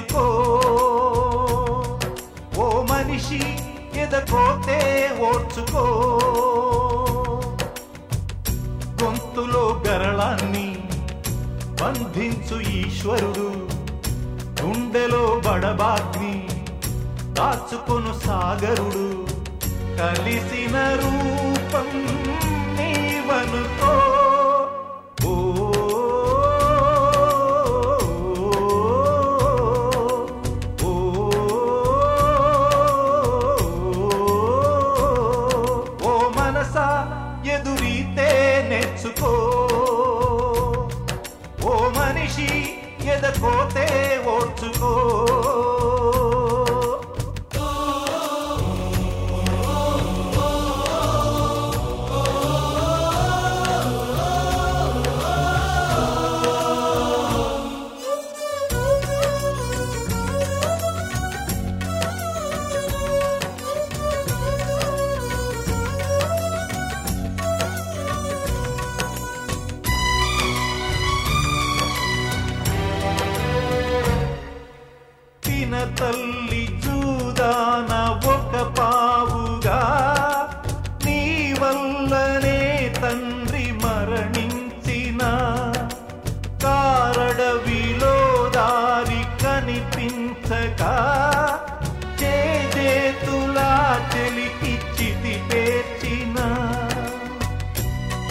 మనసా ఓ మనిషి ఎదకోతే ఓర్చుకో. గొంతులో గరళాన్ని బంధించు ఈశ్వరుడు. గుండెలో బడబాగ్ని దాచుకొను సాగరుడు. కలిసిన రూపం నీవనుకో. ఆశ ఎదురీతే నేర్చుకో. ఓ మనిషి ఎదకోతే ఓ కనిపించక చేతులా చెలికి చితి పేర్చిన.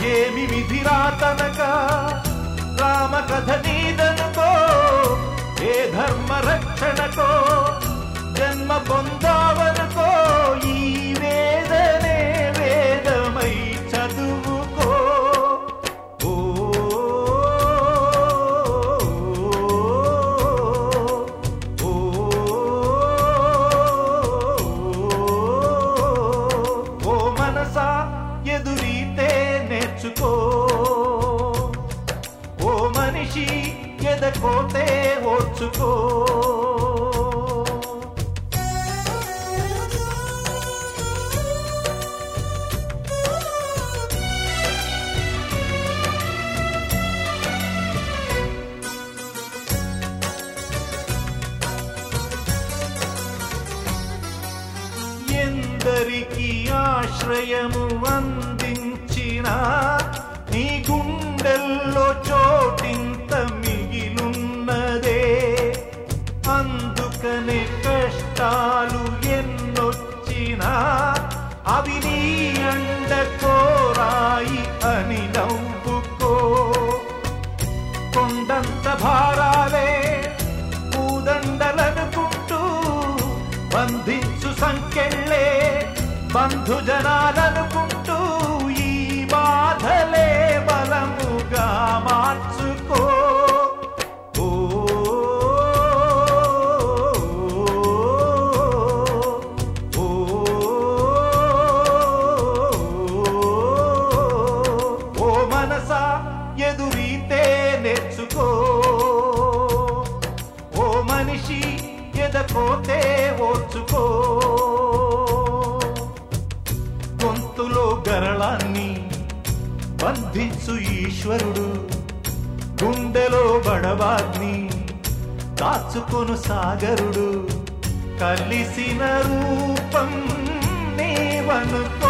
ఏమి విధిరాతనక రామ కథ నీదనుకో ఏ ధర్మ రక్షణకో? నేర్చుకో. ఓ మనిషి ఎదకోతే ఓర్చుకో. ఎందరికి ఆశ్రయము అందించిన నీ గుండెల్లో చోటింత మిగిలున్నదే. అందుకనే కష్టాలు ఎన్నొచ్చినా అవి నీ అండ కోరాయి అని నవ్వుకో. కొండంత భారాలే పూదండలనుకుంటూ బంధించు సంకెళ్ళే బంధుజనాలనుకుంటూ మార్చుకో ఓ, ఓ, ఓ మనసా ఎదురీతే నేర్చుకో ఓ మనిషి ఎదకోతే ఓర్చుకో గొంతులో గరళాన్ని బంధించు ఈశ్వరుడు గుండెలో బడబాగ్ని దాచుకొను సాగరుడు కలిసిన రూపం నేవనుకో